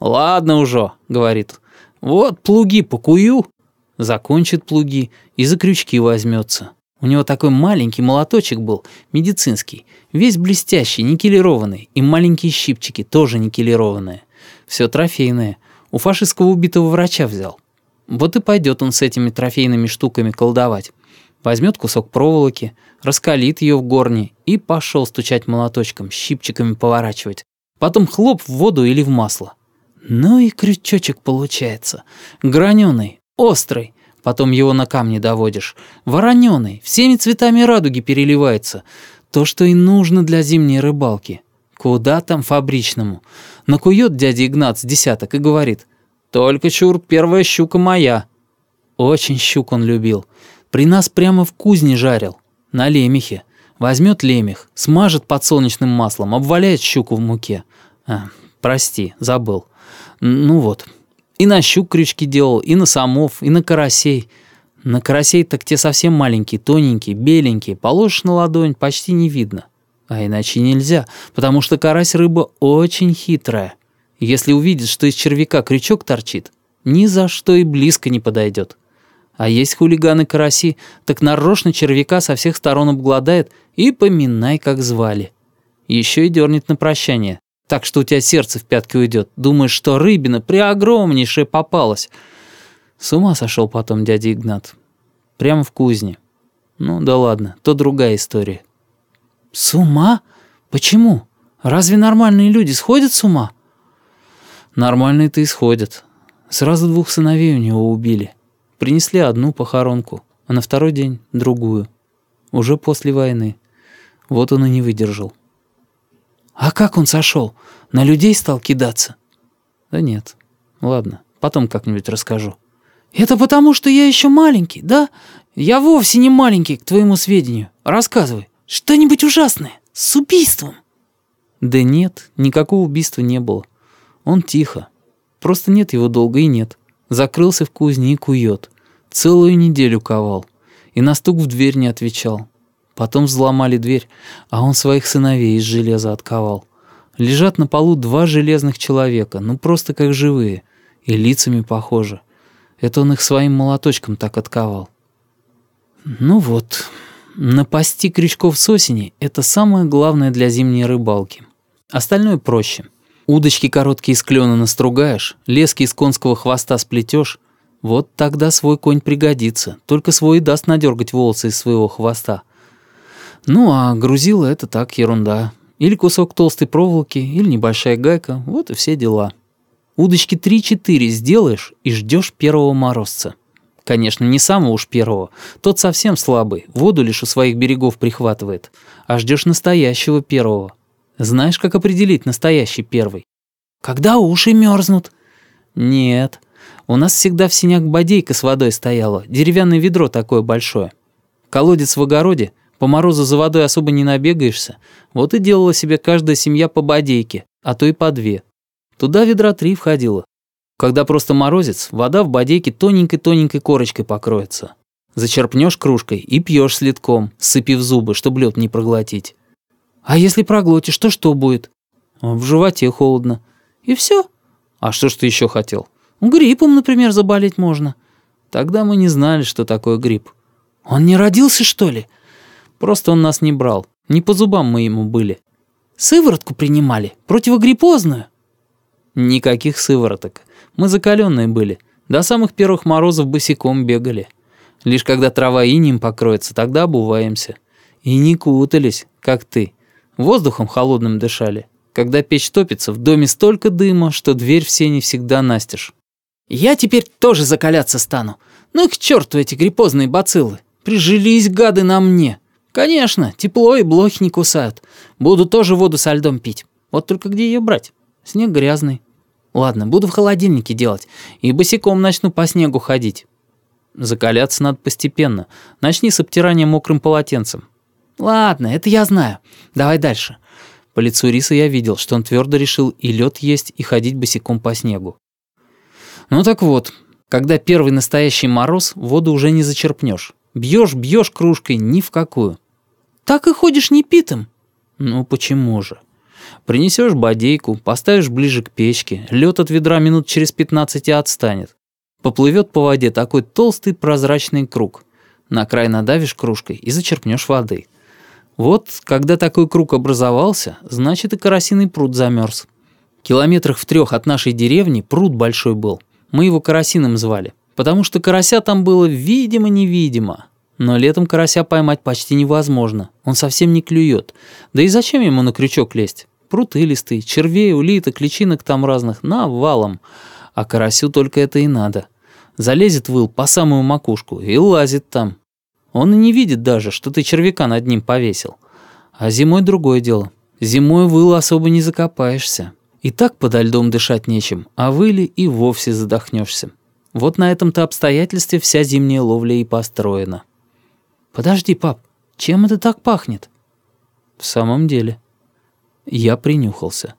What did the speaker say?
«Ладно уже», — говорит. «Вот плуги покую». Закончит плуги и за крючки возьмется. У него такой маленький молоточек был, медицинский, весь блестящий, никелированный, и маленькие щипчики, тоже никелированные. Все трофейное. У фашистского убитого врача взял. Вот и пойдет он с этими трофейными штуками колдовать. Возьмет кусок проволоки, раскалит ее в горне и пошел стучать молоточком, щипчиками поворачивать. Потом хлоп в воду или в масло. Ну и крючочек получается. Граненый, острый. Потом его на камни доводишь. Вороненый, всеми цветами радуги переливается. То, что и нужно для зимней рыбалки. Куда там фабричному? Накует дядя Игнат с десяток и говорит. «Только, чур, первая щука моя». Очень щук он любил. При нас прямо в кузне жарил. На лемехе. Возьмет лемех, смажет подсолнечным маслом, обваляет щуку в муке. А, прости, забыл. Ну вот. И на щук крючки делал, и на самов, и на карасей. На карасей так те совсем маленькие, тоненькие, беленькие. Положишь на ладонь, почти не видно. А иначе нельзя, потому что карась рыба очень хитрая. Если увидит, что из червяка крючок торчит, ни за что и близко не подойдет. А есть хулиганы-караси, так нарочно червяка со всех сторон обгладает и поминай, как звали. Еще и дернет на прощание, так что у тебя сердце в пятки уйдет. Думаешь, что рыбина преогромнейшая попалась. С ума сошел потом дядя Игнат. Прямо в кузне. Ну да ладно, то другая история. С ума? Почему? Разве нормальные люди сходят с ума? Нормальные-то исходят. Сразу двух сыновей у него убили. Принесли одну похоронку, а на второй день другую. Уже после войны. Вот он и не выдержал. «А как он сошел? На людей стал кидаться?» «Да нет. Ладно, потом как-нибудь расскажу». «Это потому, что я еще маленький, да? Я вовсе не маленький, к твоему сведению. Рассказывай. Что-нибудь ужасное. С убийством». «Да нет, никакого убийства не было. Он тихо. Просто нет его долго и нет. Закрылся в кузне и кует. Целую неделю ковал. И на стук в дверь не отвечал. Потом взломали дверь, а он своих сыновей из железа отковал. Лежат на полу два железных человека, ну просто как живые, и лицами похожи. Это он их своим молоточком так отковал. Ну вот, напасти крючков с осени — это самое главное для зимней рыбалки. Остальное проще — Удочки короткие из клена настругаешь, лески из конского хвоста сплетешь, вот тогда свой конь пригодится, только свой и даст надергать волосы из своего хвоста. Ну а грузило это так, ерунда. Или кусок толстой проволоки, или небольшая гайка, вот и все дела. Удочки 3-4 сделаешь и ждешь первого морозца. Конечно, не самого уж первого. Тот совсем слабый, воду лишь у своих берегов прихватывает. А ждешь настоящего первого. Знаешь, как определить настоящий первый? Когда уши мерзнут? Нет. У нас всегда в синяк бодейка с водой стояла, деревянное ведро такое большое. Колодец в огороде, по морозу за водой особо не набегаешься. Вот и делала себе каждая семья по бодейке, а то и по две. Туда ведра три входило. Когда просто морозец, вода в бодейке тоненькой-тоненькой корочкой покроется. Зачерпнешь кружкой и пьешь слитком, сыпив зубы, чтобы лед не проглотить. А если проглотишь, то что будет? В животе холодно. И все. А что ж ты еще хотел? Гриппом, например, заболеть можно. Тогда мы не знали, что такое грипп. Он не родился, что ли? Просто он нас не брал. Не по зубам мы ему были. Сыворотку принимали? Противогриппозную? Никаких сывороток. Мы закаленные были. До самых первых морозов босиком бегали. Лишь когда трава инем покроется, тогда обуваемся. И не кутались, как ты. Воздухом холодным дышали. Когда печь топится, в доме столько дыма, что дверь в сене всегда настежь. Я теперь тоже закаляться стану. Ну и к черту эти гриппозные бациллы. Прижились гады на мне. Конечно, тепло и блохи не кусают. Буду тоже воду со льдом пить. Вот только где ее брать? Снег грязный. Ладно, буду в холодильнике делать. И босиком начну по снегу ходить. Закаляться надо постепенно. Начни с обтирания мокрым полотенцем. «Ладно, это я знаю. Давай дальше». По лицу Риса я видел, что он твердо решил и лед есть, и ходить босиком по снегу. Ну так вот, когда первый настоящий мороз, воду уже не зачерпнешь. Бьешь, бьешь кружкой, ни в какую. Так и ходишь непитым. Ну почему же? Принесешь бодейку, поставишь ближе к печке, лед от ведра минут через 15 и отстанет. Поплывет по воде такой толстый прозрачный круг. На край надавишь кружкой и зачерпнешь воды. Вот, когда такой круг образовался, значит и карасиный пруд замерз. Километрах в трех от нашей деревни пруд большой был. Мы его карасиным звали, потому что карася там было видимо-невидимо. Но летом карася поймать почти невозможно, он совсем не клюет. Да и зачем ему на крючок лезть? Пруд илистый, червей, улиток, личинок там разных, навалом. А карасю только это и надо. Залезет выл по самую макушку и лазит там. Он и не видит даже, что ты червяка над ним повесил. А зимой другое дело. Зимой выл особо не закопаешься. И так подо льдом дышать нечем, а выли и вовсе задохнешься. Вот на этом-то обстоятельстве вся зимняя ловля и построена. «Подожди, пап, чем это так пахнет?» «В самом деле». Я принюхался.